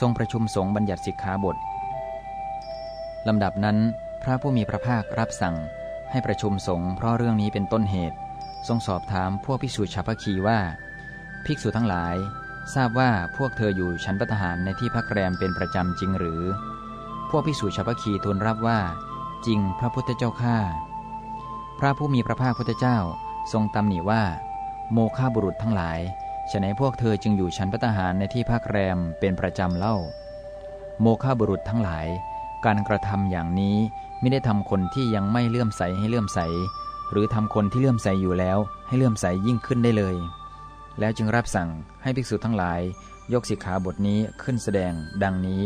ทรงประชุมสงฆ์บัญญัติสิกขาบทลำดับนั้นพระผู้มีพระภาครับสั่งให้ประชุมสงฆ์เพราะเรื่องนี้เป็นต้นเหตุ ทรงสอบถามพวกภิกษุชาวพคีว่า ภิกษุทั้งหลาย ทราบว่าพวกเธออยู่ชั้นปัตหารในที่พักแรมเป็นประจำจริงหรือ พวกภิกษุชาวพคีทูลรับว่า จริงพระพุทธเจ้าข้าพระผู้มีพระภาคพุทธเจ้าทรงตำหนิว่า โมฆะบุรุษทั้งหลาย ฉะนั้นพวกเธอจึงอยู่ชั้นพัตหารในที่พักแรมเป็นประจำเล่า โมฆะบุรุษทั้งหลาย การกระทำอย่างนี้ไม่ได้ทำคนที่ยังไม่เลื่อมใสให้เลื่อมใส หรือทำคนที่เลื่อมใสอยู่แล้วให้เลื่อมใสยิ่งขึ้นได้เลย แล้วจึงรับสั่งให้ภิกษุทั้งหลาย ยกสิกขาบทนี้ขึ้นแสดงดังนี้